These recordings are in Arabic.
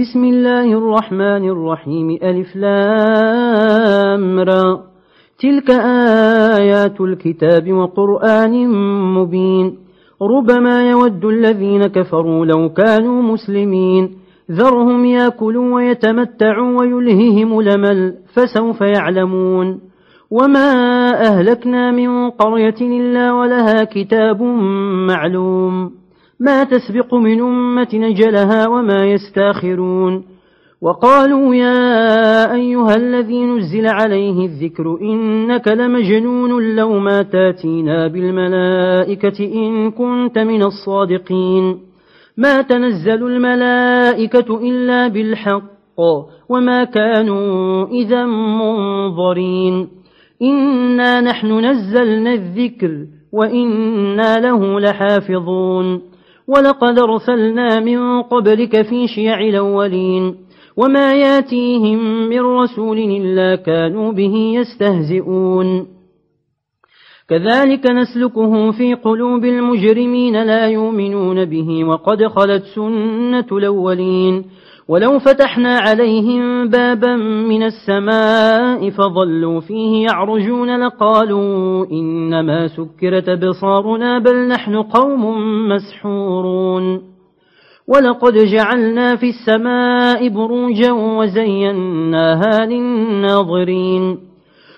بسم الله الرحمن الرحيم. ألف لامرا تلك آيات الكتاب وقرآن مبين. ربما يود الذين كفروا لو كانوا مسلمين. ذرهم ياكلوا ويتمتعوا ويلههم لمل فسوف يعلمون. وما أهلكنا من قرية إلا ولها كتاب معلوم. ما تسبق من أمة نجلها وما يستأخرون. وقالوا يا أيها الذي نزل عليه الذكر إنك لمجنون لو ما تاتينا بالملائكة إن كنت من الصادقين. ما تنزل الملائكة إلا بالحق وما كانوا إذا منظرين. إنا نحن نزلنا الذكر وإنا له لحافظون. ولقد أرسلنا من قبلك في شيع الأولين وما ياتيهم من رسول إلا كانوا به يستهزئون. كذلك نسلكه في قلوب المجرمين لا يؤمنون به وقد خلت سنة الأولين ولو فتحنا عليهم بابا من السماء فظلوا فيه يعرجون لقالوا إنما سكرت بصارنا بل نحن قوم مسحورون ولقد جعلنا في السماء بروجا وزيناها للناظرين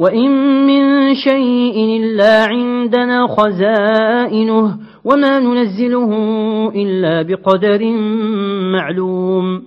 وإن من شيء إلا عندنا خزائنه وما ننزله إلا بقدر معلوم